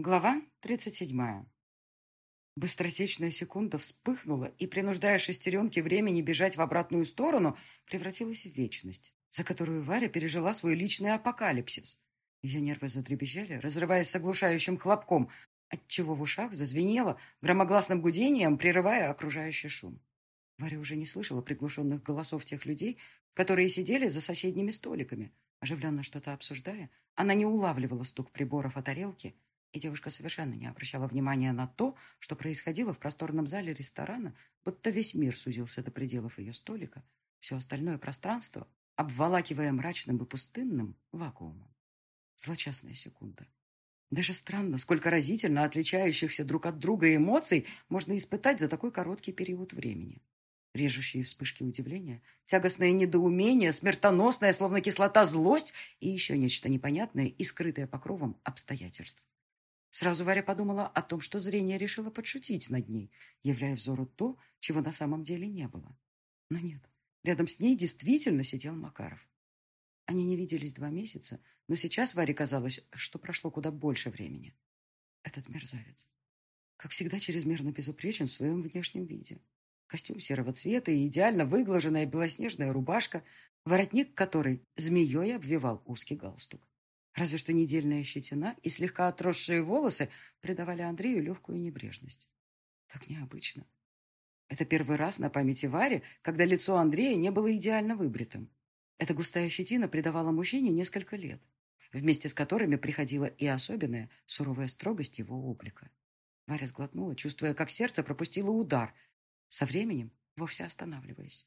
Глава 37. Быстротечная секунда вспыхнула и, принуждая шестеренки времени бежать в обратную сторону, превратилась в вечность, за которую Варя пережила свой личный апокалипсис. Ее нервы задребезжали, разрываясь с оглушающим хлопком, отчего в ушах зазвенело громогласным гудением, прерывая окружающий шум. Варя уже не слышала приглушенных голосов тех людей, которые сидели за соседними столиками. Оживленно что-то обсуждая, она не улавливала стук приборов о тарелке, и девушка совершенно не обращала внимания на то, что происходило в просторном зале ресторана, будто весь мир сузился до пределов ее столика, все остальное пространство, обволакивая мрачным и пустынным вакуумом. Злочастная секунда. Даже странно, сколько разительно отличающихся друг от друга эмоций можно испытать за такой короткий период времени. Режущие вспышки удивления, тягостное недоумение, смертоносная, словно кислота, злость и еще нечто непонятное и скрытое покровом обстоятельств. Сразу Варя подумала о том, что зрение решило подшутить над ней, являя взору то, чего на самом деле не было. Но нет, рядом с ней действительно сидел Макаров. Они не виделись два месяца, но сейчас Варе казалось, что прошло куда больше времени. Этот мерзавец. Как всегда, чрезмерно безупречен в своем внешнем виде. Костюм серого цвета и идеально выглаженная белоснежная рубашка, воротник которой змеей обвивал узкий галстук. Разве что недельная щетина и слегка отросшие волосы придавали Андрею легкую небрежность. Так необычно. Это первый раз на памяти Вари, когда лицо Андрея не было идеально выбритым. Эта густая щетина придавала мужчине несколько лет, вместе с которыми приходила и особенная суровая строгость его облика. Варя сглотнула, чувствуя, как сердце пропустило удар, со временем вовсе останавливаясь.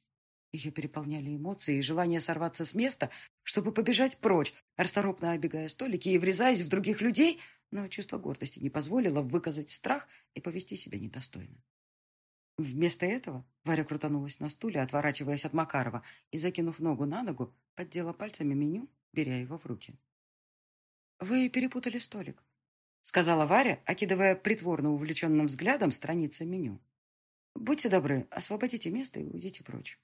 Ее переполняли эмоции и желание сорваться с места, чтобы побежать прочь, расторопно оббегая столики и врезаясь в других людей, но чувство гордости не позволило выказать страх и повести себя недостойно. Вместо этого Варя крутанулась на стуле, отворачиваясь от Макарова, и, закинув ногу на ногу, поддела пальцами меню, беря его в руки. «Вы перепутали столик», — сказала Варя, окидывая притворно увлеченным взглядом страницы меню. «Будьте добры, освободите место и уйдите прочь».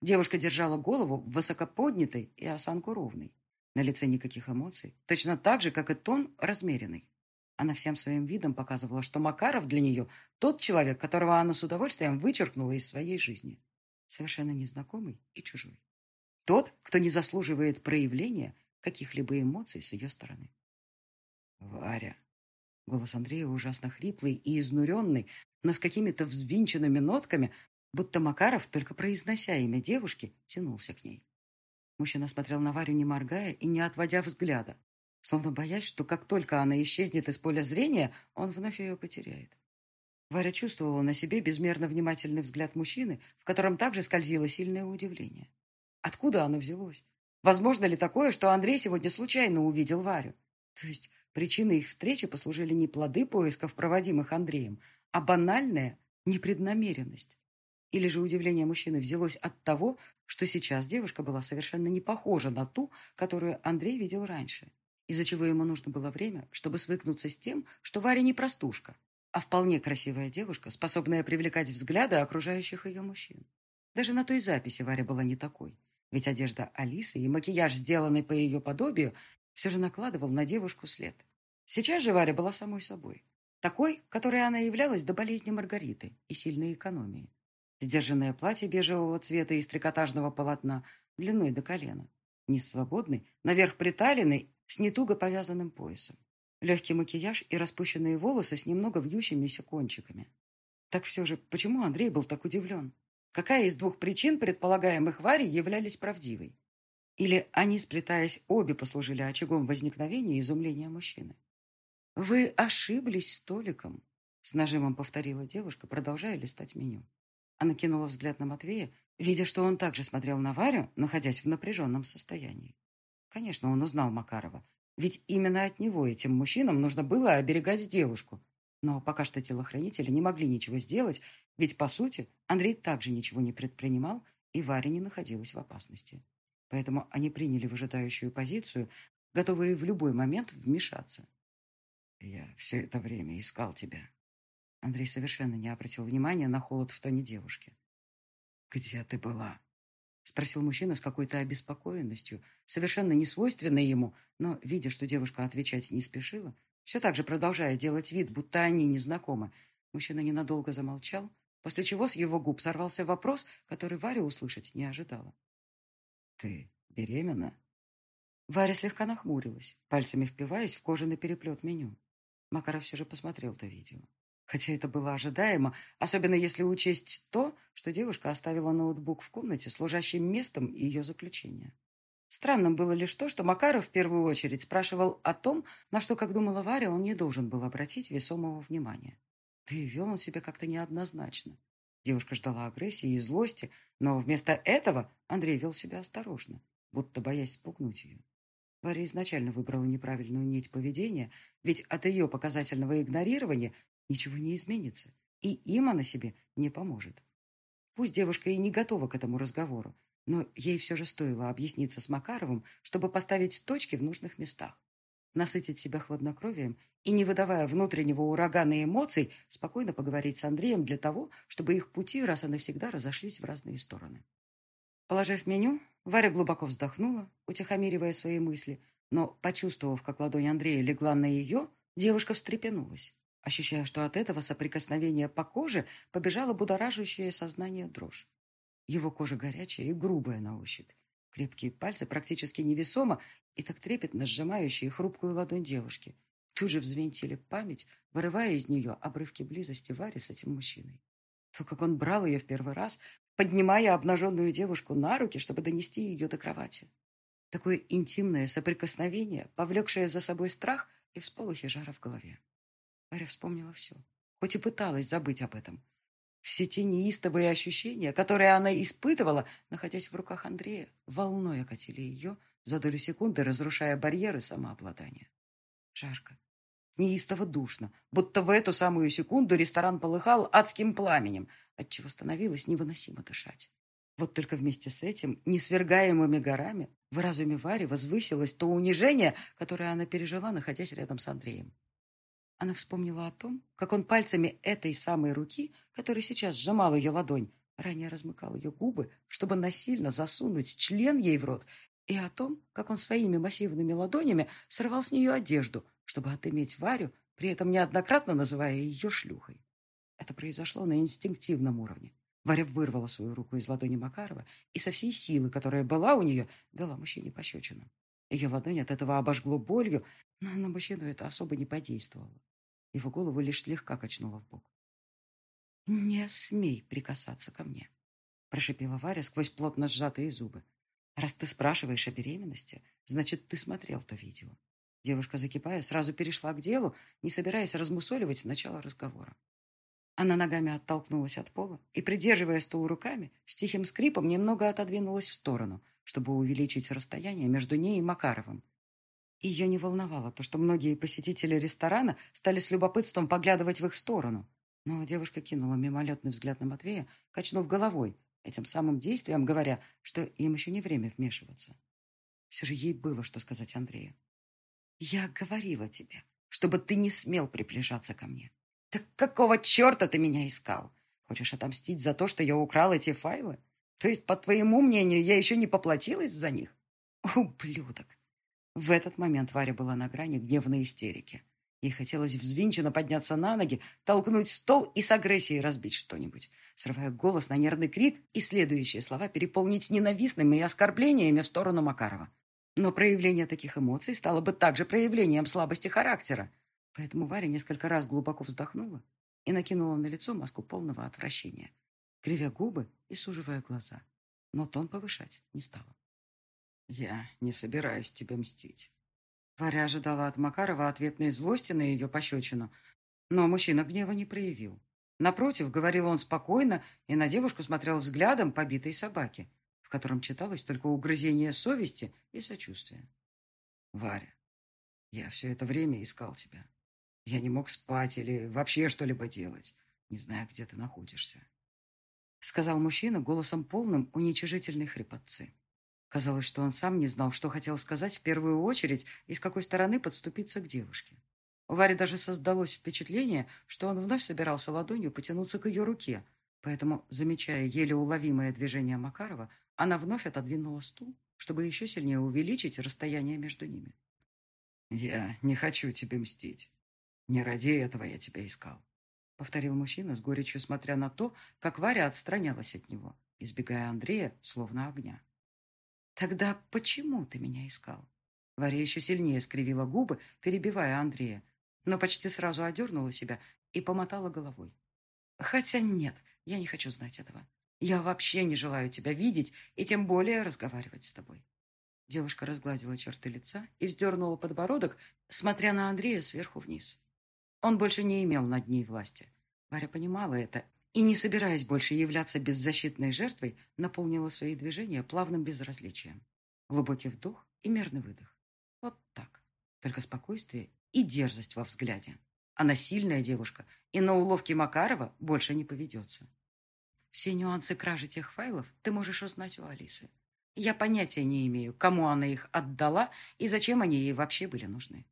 Девушка держала голову высокоподнятой и осанку ровной. На лице никаких эмоций, точно так же, как и тон размеренный. Она всем своим видом показывала, что Макаров для нее тот человек, которого она с удовольствием вычеркнула из своей жизни. Совершенно незнакомый и чужой. Тот, кто не заслуживает проявления каких-либо эмоций с ее стороны. «Варя!» Голос Андрея ужасно хриплый и изнуренный, но с какими-то взвинченными нотками, будто Макаров, только произнося имя девушки, тянулся к ней. Мужчина смотрел на Варю, не моргая и не отводя взгляда, словно боясь, что как только она исчезнет из поля зрения, он вновь ее потеряет. Варя чувствовала на себе безмерно внимательный взгляд мужчины, в котором также скользило сильное удивление. Откуда оно взялось? Возможно ли такое, что Андрей сегодня случайно увидел Варю? То есть причиной их встречи послужили не плоды поисков, проводимых Андреем, а банальная непреднамеренность. Или же удивление мужчины взялось от того, что сейчас девушка была совершенно не похожа на ту, которую Андрей видел раньше, из-за чего ему нужно было время, чтобы свыкнуться с тем, что Варя не простушка, а вполне красивая девушка, способная привлекать взгляды окружающих ее мужчин. Даже на той записи Варя была не такой, ведь одежда Алисы и макияж, сделанный по ее подобию, все же накладывал на девушку след. Сейчас же Варя была самой собой, такой, которой она являлась до болезни Маргариты и сильной экономии. Сдержанное платье бежевого цвета из трикотажного полотна длиной до колена. Низ свободный, наверх приталенный, с нетуго повязанным поясом. Легкий макияж и распущенные волосы с немного вьющимися кончиками. Так все же, почему Андрей был так удивлен? Какая из двух причин, предполагаемых Варей, являлись правдивой? Или они, сплетаясь, обе послужили очагом возникновения и изумления мужчины? «Вы ошиблись столиком», — с нажимом повторила девушка, продолжая листать меню. Она кинула взгляд на Матвея, видя, что он также смотрел на Варю, находясь в напряженном состоянии. Конечно, он узнал Макарова, ведь именно от него этим мужчинам нужно было оберегать девушку. Но пока что телохранители не могли ничего сделать, ведь, по сути, Андрей также ничего не предпринимал, и Варя не находилась в опасности. Поэтому они приняли выжидающую позицию, готовые в любой момент вмешаться. «Я все это время искал тебя», Андрей совершенно не обратил внимания на холод в тоне девушки. «Где ты была?» Спросил мужчина с какой-то обеспокоенностью, совершенно несвойственной ему, но, видя, что девушка отвечать не спешила, все так же продолжая делать вид, будто они незнакомы, мужчина ненадолго замолчал, после чего с его губ сорвался вопрос, который Варя услышать не ожидала. «Ты беременна?» Варя слегка нахмурилась, пальцами впиваясь в кожаный переплет меню. Макаров все же посмотрел то видео. Хотя это было ожидаемо, особенно если учесть то, что девушка оставила ноутбук в комнате, служащим местом ее заключения. Странным было лишь то, что Макаров в первую очередь спрашивал о том, на что, как думала Варя, он не должен был обратить весомого внимания. Да и вел он себя как-то неоднозначно. Девушка ждала агрессии и злости, но вместо этого Андрей вел себя осторожно, будто боясь спугнуть ее. Варя изначально выбрала неправильную нить поведения, ведь от ее показательного игнорирования ничего не изменится, и им она себе не поможет. Пусть девушка и не готова к этому разговору, но ей все же стоило объясниться с Макаровым, чтобы поставить точки в нужных местах, насытить себя хладнокровием и, не выдавая внутреннего урагана эмоций, спокойно поговорить с Андреем для того, чтобы их пути раз и навсегда разошлись в разные стороны. Положив меню, Варя глубоко вздохнула, утихомиривая свои мысли, но, почувствовав, как ладонь Андрея легла на ее, девушка встрепенулась ощущая, что от этого соприкосновения по коже побежала будоражащее сознание дрожь. Его кожа горячая и грубая на ощупь. Крепкие пальцы практически невесомо и так трепетно сжимающие хрупкую ладонь девушки. Тут же взвинтили память, вырывая из нее обрывки близости Вари с этим мужчиной. То, как он брал ее в первый раз, поднимая обнаженную девушку на руки, чтобы донести ее до кровати. Такое интимное соприкосновение, повлекшее за собой страх и всполохи жара в голове. Варя вспомнила все, хоть и пыталась забыть об этом. Все те неистовые ощущения, которые она испытывала, находясь в руках Андрея, волной окатили ее за долю секунды, разрушая барьеры самообладания. Жарко, неистово душно, будто в эту самую секунду ресторан полыхал адским пламенем, отчего становилось невыносимо дышать. Вот только вместе с этим, несвергаемыми горами, в разуме Вари возвысилось то унижение, которое она пережила, находясь рядом с Андреем. Она вспомнила о том, как он пальцами этой самой руки, которая сейчас сжимал ее ладонь, ранее размыкал ее губы, чтобы насильно засунуть член ей в рот, и о том, как он своими массивными ладонями сорвал с нее одежду, чтобы отыметь Варю, при этом неоднократно называя ее шлюхой. Это произошло на инстинктивном уровне. Варя вырвала свою руку из ладони Макарова и со всей силы, которая была у нее, дала мужчине пощечину. Ее ладонь от этого обожгло болью, но на мужчину это особо не подействовало. Его голову лишь слегка качнуло в бок. «Не смей прикасаться ко мне», – прошипела Варя сквозь плотно сжатые зубы. «Раз ты спрашиваешь о беременности, значит, ты смотрел то видео». Девушка, закипая, сразу перешла к делу, не собираясь размусоливать начало разговора. Она ногами оттолкнулась от пола и, придерживая стул руками, с тихим скрипом немного отодвинулась в сторону, чтобы увеличить расстояние между ней и Макаровым, ее не волновало то, что многие посетители ресторана стали с любопытством поглядывать в их сторону. Но девушка кинула мимолетный взгляд на Матвея, качнув головой, этим самым действием говоря, что им еще не время вмешиваться. Все же ей было что сказать Андрею. «Я говорила тебе, чтобы ты не смел приближаться ко мне. Так какого черта ты меня искал? Хочешь отомстить за то, что я украл эти файлы? То есть, по твоему мнению, я еще не поплатилась за них? Ублюдок!» В этот момент Варя была на грани гневной истерики. Ей хотелось взвинченно подняться на ноги, толкнуть стол и с агрессией разбить что-нибудь, срывая голос на нервный крик и следующие слова переполнить ненавистными и оскорблениями в сторону Макарова. Но проявление таких эмоций стало бы также проявлением слабости характера. Поэтому Варя несколько раз глубоко вздохнула и накинула на лицо маску полного отвращения, кривя губы и суживая глаза. Но тон повышать не стала. «Я не собираюсь тебе мстить». Варя ожидала от Макарова ответной злости на ее пощечину, но мужчина гнева не проявил. Напротив, говорил он спокойно и на девушку смотрел взглядом побитой собаки, в котором читалось только угрызение совести и сочувствия. «Варя, я все это время искал тебя. Я не мог спать или вообще что-либо делать, не зная, где ты находишься», сказал мужчина голосом полным уничижительной хрипотцы. Казалось, что он сам не знал, что хотел сказать в первую очередь и с какой стороны подступиться к девушке. У Вари даже создалось впечатление, что он вновь собирался ладонью потянуться к ее руке, поэтому, замечая еле уловимое движение Макарова, она вновь отодвинула стул, чтобы еще сильнее увеличить расстояние между ними. «Я не хочу тебе мстить. Не ради этого я тебя искал», — повторил мужчина с горечью, смотря на то, как Варя отстранялась от него, избегая Андрея, словно огня. «Тогда почему ты меня искал?» Варя еще сильнее скривила губы, перебивая Андрея, но почти сразу одернула себя и помотала головой. «Хотя нет, я не хочу знать этого. Я вообще не желаю тебя видеть и тем более разговаривать с тобой». Девушка разгладила черты лица и вздернула подбородок, смотря на Андрея сверху вниз. Он больше не имел над ней власти. Варя понимала это и, не собираясь больше являться беззащитной жертвой, наполнила свои движения плавным безразличием. Глубокий вдох и мерный выдох. Вот так. Только спокойствие и дерзость во взгляде. Она сильная девушка, и на уловки Макарова больше не поведется. Все нюансы кражи тех файлов ты можешь узнать у Алисы. Я понятия не имею, кому она их отдала и зачем они ей вообще были нужны.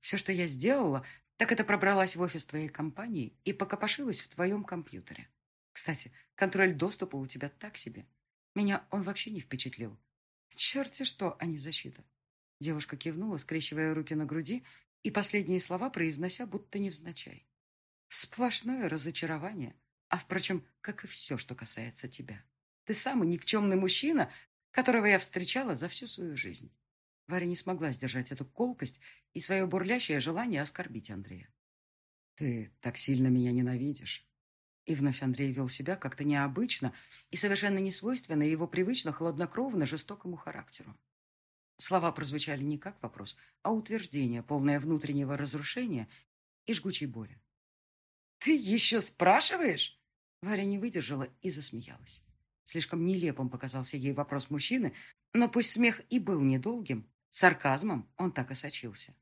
Все, что я сделала, так это пробралась в офис твоей компании и покопошилась в твоем компьютере. Кстати, контроль доступа у тебя так себе. Меня он вообще не впечатлил. Черти что, а не защита. Девушка кивнула, скрещивая руки на груди и последние слова произнося, будто невзначай. Сплошное разочарование, а, впрочем, как и все, что касается тебя. Ты самый никчемный мужчина, которого я встречала за всю свою жизнь. Варя не смогла сдержать эту колкость и свое бурлящее желание оскорбить Андрея. «Ты так сильно меня ненавидишь». И вновь Андрей вел себя как-то необычно и совершенно не свойственно его привычно хладнокровно жестокому характеру. Слова прозвучали не как вопрос, а утверждение, полное внутреннего разрушения и жгучей боли. «Ты еще спрашиваешь?» Варя не выдержала и засмеялась. Слишком нелепым показался ей вопрос мужчины, но пусть смех и был недолгим, сарказмом он так и сочился.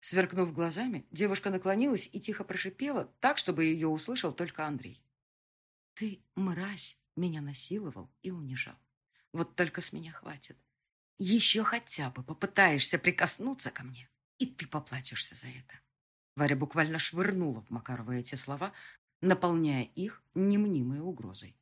Сверкнув глазами, девушка наклонилась и тихо прошипела, так, чтобы ее услышал только Андрей. «Ты, мразь, меня насиловал и унижал. Вот только с меня хватит. Еще хотя бы попытаешься прикоснуться ко мне, и ты поплатишься за это». Варя буквально швырнула в Макарова эти слова, наполняя их немнимой угрозой.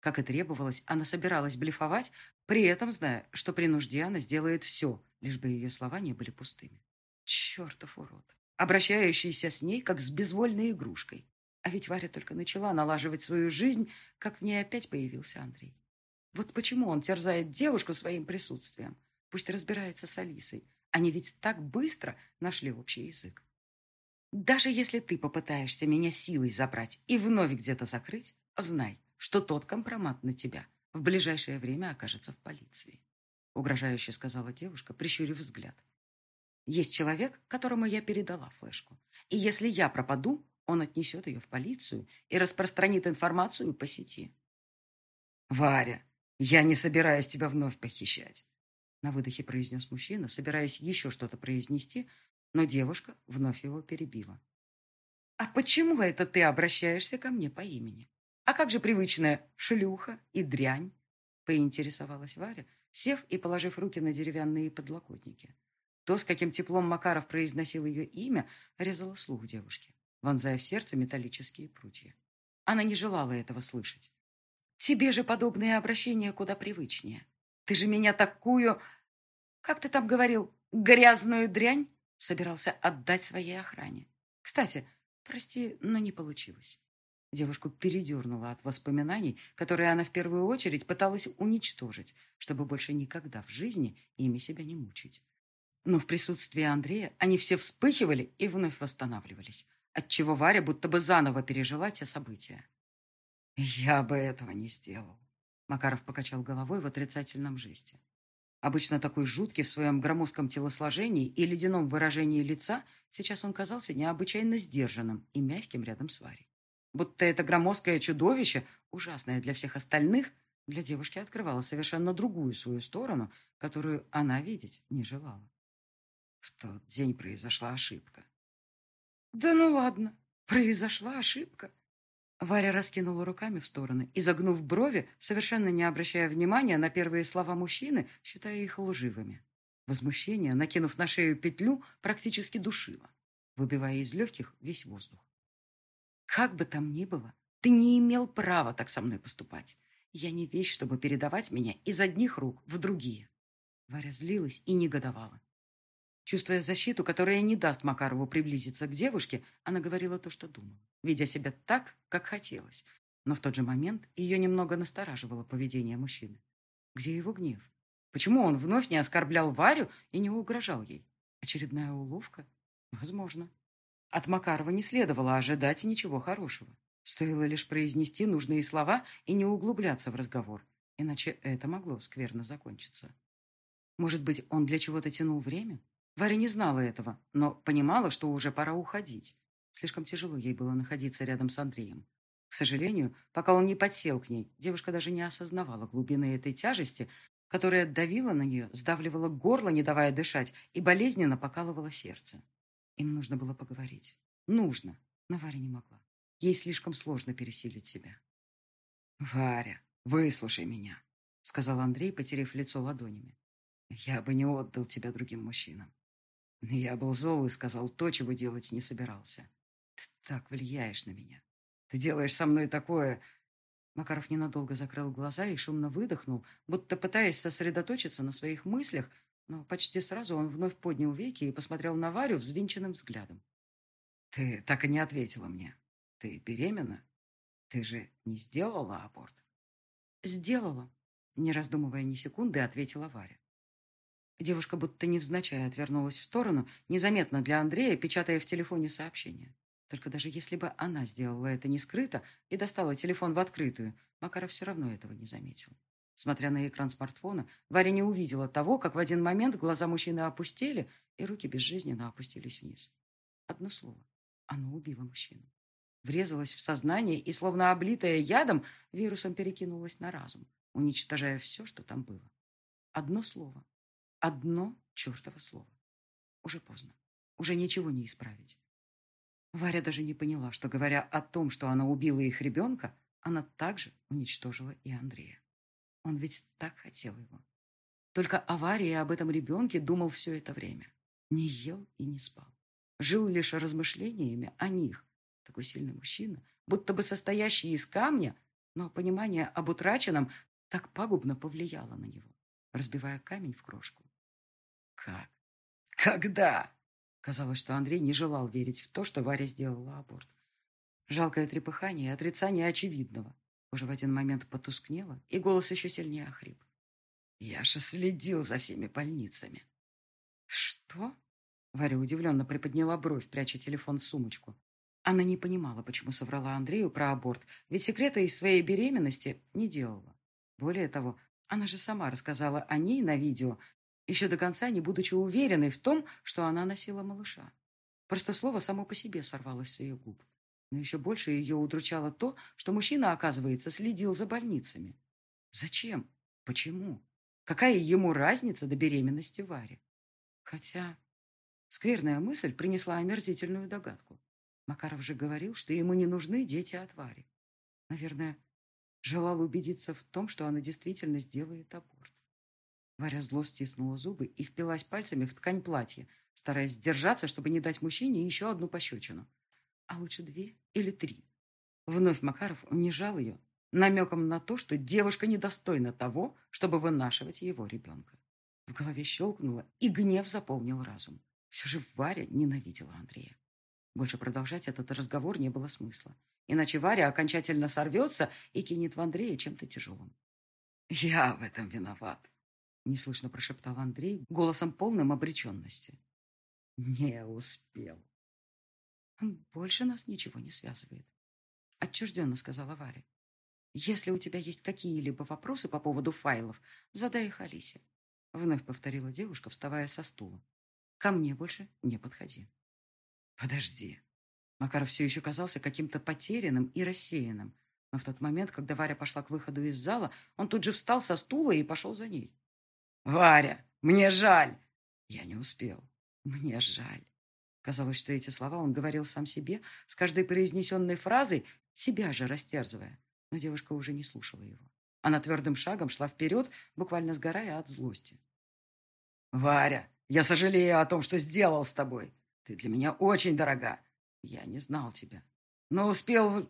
Как и требовалось, она собиралась блефовать, при этом зная, что при нужде она сделает все, лишь бы ее слова не были пустыми. Чертов урод, обращающийся с ней, как с безвольной игрушкой. А ведь Варя только начала налаживать свою жизнь, как в ней опять появился Андрей. Вот почему он терзает девушку своим присутствием. Пусть разбирается с Алисой. Они ведь так быстро нашли общий язык. Даже если ты попытаешься меня силой забрать и вновь где-то закрыть, знай, что тот компромат на тебя в ближайшее время окажется в полиции. Угрожающе сказала девушка, прищурив взгляд. Есть человек, которому я передала флешку. И если я пропаду, он отнесет ее в полицию и распространит информацию по сети. «Варя, я не собираюсь тебя вновь похищать», на выдохе произнес мужчина, собираясь еще что-то произнести, но девушка вновь его перебила. «А почему это ты обращаешься ко мне по имени?» «А как же привычная шлюха и дрянь?» — поинтересовалась Варя, сев и положив руки на деревянные подлокотники. То, с каким теплом Макаров произносил ее имя, резало слух девушки, вонзая в сердце металлические прутья. Она не желала этого слышать. «Тебе же подобные обращения куда привычнее. Ты же меня такую, как ты там говорил, грязную дрянь собирался отдать своей охране. Кстати, прости, но не получилось. Девушку передернуло от воспоминаний, которые она в первую очередь пыталась уничтожить, чтобы больше никогда в жизни ими себя не мучить. Но в присутствии Андрея они все вспыхивали и вновь восстанавливались, отчего Варя будто бы заново пережила те события. «Я бы этого не сделал», — Макаров покачал головой в отрицательном жесте. Обычно такой жуткий в своем громоздком телосложении и ледяном выражении лица, сейчас он казался необычайно сдержанным и мягким рядом с Варей будто это громоздкое чудовище, ужасное для всех остальных, для девушки открывало совершенно другую свою сторону, которую она видеть не желала. В тот день произошла ошибка. «Да ну ладно, произошла ошибка». Варя раскинула руками в стороны и, загнув брови, совершенно не обращая внимания на первые слова мужчины, считая их лживыми. Возмущение, накинув на шею петлю, практически душило, выбивая из легких весь воздух. Как бы там ни было, ты не имел права так со мной поступать. Я не вещь, чтобы передавать меня из одних рук в другие. Варя злилась и негодовала. Чувствуя защиту, которая не даст Макарову приблизиться к девушке, она говорила то, что думала, ведя себя так, как хотелось. Но в тот же момент ее немного настораживало поведение мужчины. Где его гнев? Почему он вновь не оскорблял Варю и не угрожал ей? Очередная уловка? Возможно. От Макарова не следовало ожидать ничего хорошего. Стоило лишь произнести нужные слова и не углубляться в разговор, иначе это могло скверно закончиться. Может быть, он для чего-то тянул время? Варя не знала этого, но понимала, что уже пора уходить. Слишком тяжело ей было находиться рядом с Андреем. К сожалению, пока он не подсел к ней, девушка даже не осознавала глубины этой тяжести, которая давила на нее, сдавливала горло, не давая дышать, и болезненно покалывала сердце. Им нужно было поговорить. Нужно. Но Варя не могла. Ей слишком сложно пересилить себя. «Варя, выслушай меня», — сказал Андрей, потеряв лицо ладонями. «Я бы не отдал тебя другим мужчинам. Я был зол и сказал то, чего делать не собирался. Ты так влияешь на меня. Ты делаешь со мной такое...» Макаров ненадолго закрыл глаза и шумно выдохнул, будто пытаясь сосредоточиться на своих мыслях, но почти сразу он вновь поднял веки и посмотрел на Варю взвинченным взглядом. «Ты так и не ответила мне. Ты беременна? Ты же не сделала аборт?» «Сделала», — не раздумывая ни секунды, ответила Варя. Девушка будто невзначай отвернулась в сторону, незаметно для Андрея, печатая в телефоне сообщение. Только даже если бы она сделала это не скрыто и достала телефон в открытую, Макаров все равно этого не заметил. Смотря на экран смартфона, Варя не увидела того, как в один момент глаза мужчины опустили, и руки безжизненно опустились вниз. Одно слово. Оно убило мужчину. Врезалось в сознание и, словно облитое ядом, вирусом перекинулось на разум, уничтожая все, что там было. Одно слово. Одно чертово слово. Уже поздно. Уже ничего не исправить. Варя даже не поняла, что, говоря о том, что она убила их ребенка, она также уничтожила и Андрея. Он ведь так хотел его. Только авария об этом ребенке думал все это время. Не ел и не спал. Жил лишь размышлениями о них. Такой сильный мужчина, будто бы состоящий из камня, но понимание об утраченном так пагубно повлияло на него, разбивая камень в крошку. Как? Когда? Казалось, что Андрей не желал верить в то, что Варя сделала аборт. Жалкое трепыхание и отрицание очевидного. Уже в один момент потускнело, и голос еще сильнее охрип. Яша следил за всеми больницами. Что? Варя удивленно приподняла бровь, пряча телефон в сумочку. Она не понимала, почему соврала Андрею про аборт, ведь секрета из своей беременности не делала. Более того, она же сама рассказала о ней на видео, еще до конца не будучи уверенной в том, что она носила малыша. Просто слово само по себе сорвалось с ее губ. Но еще больше ее удручало то, что мужчина, оказывается, следил за больницами. Зачем? Почему? Какая ему разница до беременности Вари? Хотя скверная мысль принесла омерзительную догадку. Макаров же говорил, что ему не нужны дети от Вари. Наверное, желал убедиться в том, что она действительно сделает аборт. Варя зло стиснула зубы и впилась пальцами в ткань платья, стараясь сдержаться, чтобы не дать мужчине еще одну пощечину а лучше две или три. Вновь Макаров унижал ее намеком на то, что девушка недостойна того, чтобы вынашивать его ребенка. В голове щелкнуло, и гнев заполнил разум. Все же Варя ненавидела Андрея. Больше продолжать этот разговор не было смысла. Иначе Варя окончательно сорвется и кинет в Андрея чем-то тяжелым. «Я в этом виноват», — неслышно прошептал Андрей голосом полным обреченности. «Не успел». Больше нас ничего не связывает. Отчужденно сказала Варя. Если у тебя есть какие-либо вопросы по поводу файлов, задай их Алисе. Вновь повторила девушка, вставая со стула. Ко мне больше не подходи. Подожди. Макаров все еще казался каким-то потерянным и рассеянным. Но в тот момент, когда Варя пошла к выходу из зала, он тут же встал со стула и пошел за ней. «Варя, мне жаль!» Я не успел. «Мне жаль». Казалось, что эти слова он говорил сам себе, с каждой произнесенной фразой, себя же растерзывая. Но девушка уже не слушала его. Она твердым шагом шла вперед, буквально сгорая от злости. «Варя, я сожалею о том, что сделал с тобой. Ты для меня очень дорога. Я не знал тебя, но успел...»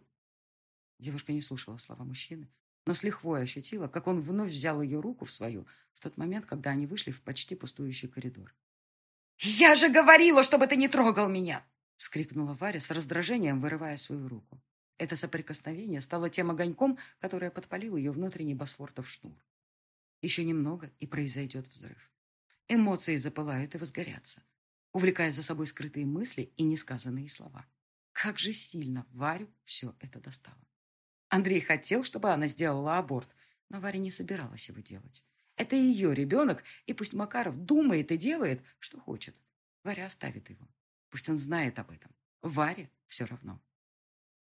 Девушка не слушала слова мужчины, но с лихвой ощутила, как он вновь взял ее руку в свою в тот момент, когда они вышли в почти пустующий коридор. «Я же говорила, чтобы ты не трогал меня!» — вскрикнула Варя с раздражением, вырывая свою руку. Это соприкосновение стало тем огоньком, которое подпалил ее внутренний босфортов шнур. Еще немного, и произойдет взрыв. Эмоции запылают и возгорятся, увлекая за собой скрытые мысли и несказанные слова. Как же сильно Варю все это достало. Андрей хотел, чтобы она сделала аборт, но Варя не собиралась его делать. Это ее ребенок, и пусть Макаров думает и делает, что хочет. Варя оставит его. Пусть он знает об этом. Варе все равно.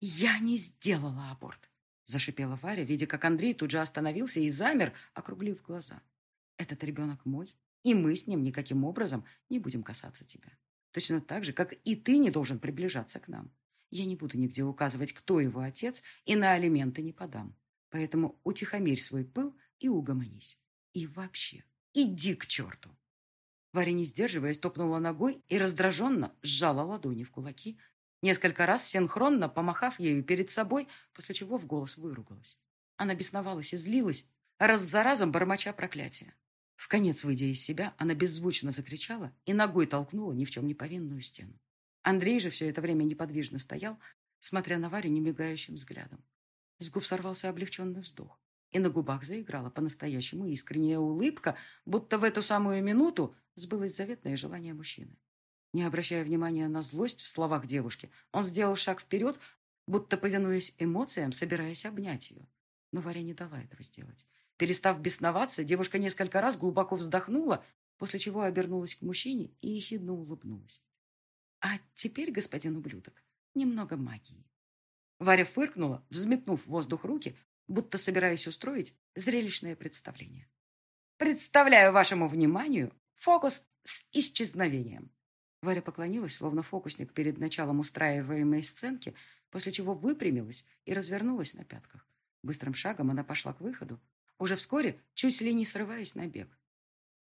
«Я не сделала аборт», – зашипела Варя, видя, как Андрей тут же остановился и замер, округлив глаза. «Этот ребенок мой, и мы с ним никаким образом не будем касаться тебя. Точно так же, как и ты не должен приближаться к нам. Я не буду нигде указывать, кто его отец, и на алименты не подам. Поэтому утихомирь свой пыл и угомонись. И вообще, иди к черту!» Варя, не сдерживаясь, топнула ногой и раздраженно сжала ладони в кулаки, несколько раз синхронно помахав ею перед собой, после чего в голос выругалась. Она бесновалась и злилась, раз за разом бормоча проклятия. В конец, выйдя из себя, она беззвучно закричала и ногой толкнула ни в чем не повинную стену. Андрей же все это время неподвижно стоял, смотря на Варю немигающим взглядом. С губ сорвался облегченный вздох, и на губах заиграла по-настоящему искренняя улыбка, будто в эту самую минуту сбылось заветное желание мужчины. Не обращая внимания на злость в словах девушки, он сделал шаг вперед, будто повинуясь эмоциям, собираясь обнять ее. Но Варя не дала этого сделать. Перестав бесноваться, девушка несколько раз глубоко вздохнула, после чего обернулась к мужчине и ехидно улыбнулась. А теперь, господин ублюдок, немного магии. Варя фыркнула, взметнув в воздух руки, будто собираясь устроить зрелищное представление. Представляю вашему вниманию фокус с исчезновением. Варя поклонилась, словно фокусник перед началом устраиваемой сценки, после чего выпрямилась и развернулась на пятках. Быстрым шагом она пошла к выходу, уже вскоре чуть ли не срываясь на бег.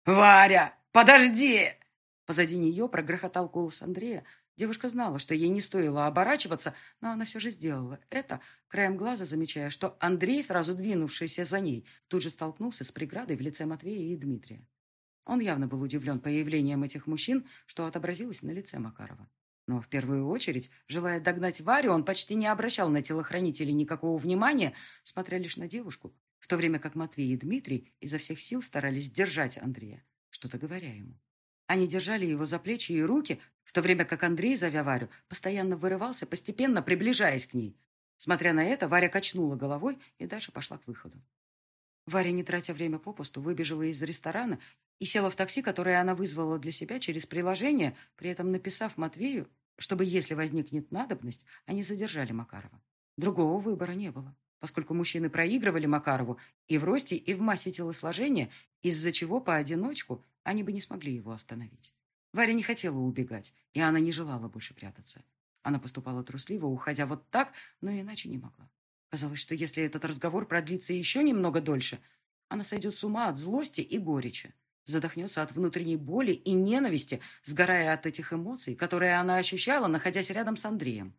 «Варя, подожди!» Позади нее прогрохотал голос Андрея. Девушка знала, что ей не стоило оборачиваться, но она все же сделала это, краем глаза замечая, что Андрей, сразу двинувшийся за ней, тут же столкнулся с преградой в лице Матвея и Дмитрия. Он явно был удивлен появлением этих мужчин, что отобразилось на лице Макарова. Но в первую очередь, желая догнать Варю, он почти не обращал на телохранителей никакого внимания, смотря лишь на девушку, в то время как Матвей и Дмитрий изо всех сил старались держать Андрея, что-то говоря ему. Они держали его за плечи и руки, в то время как Андрей, зовя Варю, постоянно вырывался, постепенно приближаясь к ней. Смотря на это, Варя качнула головой и дальше пошла к выходу. Варя, не тратя время попусту, выбежала из ресторана и села в такси, которое она вызвала для себя через приложение, при этом написав Матвею, чтобы, если возникнет надобность, они задержали Макарова. Другого выбора не было, поскольку мужчины проигрывали Макарову и в росте, и в массе телосложения, из-за чего поодиночку они бы не смогли его остановить. Варя не хотела убегать, и она не желала больше прятаться. Она поступала трусливо, уходя вот так, но иначе не могла. Казалось, что если этот разговор продлится еще немного дольше, она сойдет с ума от злости и горечи, задохнется от внутренней боли и ненависти, сгорая от этих эмоций, которые она ощущала, находясь рядом с Андреем.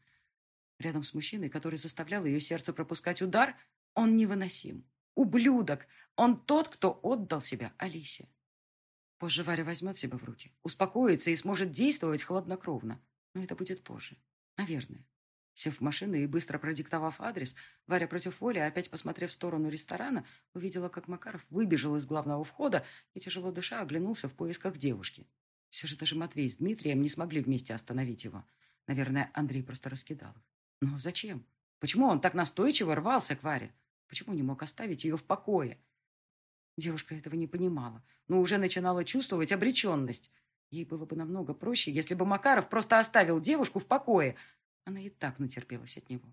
Рядом с мужчиной, который заставлял ее сердце пропускать удар, он невыносим. Ублюдок! Он тот, кто отдал себя Алисе. Позже Варя возьмет себя в руки, успокоится и сможет действовать хладнокровно. Но это будет позже. Наверное. Сев в машину и быстро продиктовав адрес, Варя против воли, опять посмотрев в сторону ресторана, увидела, как Макаров выбежал из главного входа и, тяжело дыша, оглянулся в поисках девушки. Все же даже Матвей с Дмитрием не смогли вместе остановить его. Наверное, Андрей просто раскидал их. Но зачем? Почему он так настойчиво рвался к Варе? Почему не мог оставить ее в покое? Девушка этого не понимала, но уже начинала чувствовать обреченность. Ей было бы намного проще, если бы Макаров просто оставил девушку в покое. Она и так натерпелась от него.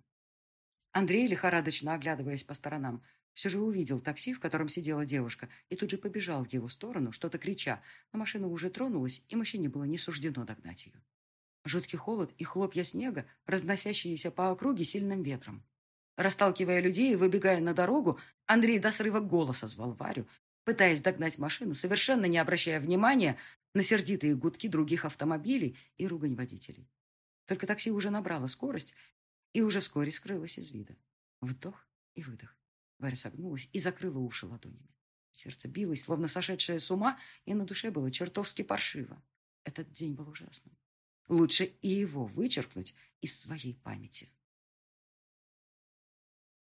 Андрей, лихорадочно оглядываясь по сторонам, все же увидел такси, в котором сидела девушка, и тут же побежал в его сторону, что-то крича, но машина уже тронулась, и мужчине было не суждено догнать ее. Жуткий холод и хлопья снега, разносящиеся по округе сильным ветром. Расталкивая людей и выбегая на дорогу, Андрей до срыва голоса звал Варю, пытаясь догнать машину, совершенно не обращая внимания на сердитые гудки других автомобилей и ругань водителей. Только такси уже набрало скорость и уже вскоре скрылось из вида. Вдох и выдох. Варя согнулась и закрыла уши ладонями. Сердце билось, словно сошедшее с ума, и на душе было чертовски паршиво. Этот день был ужасным. Лучше и его вычеркнуть из своей памяти.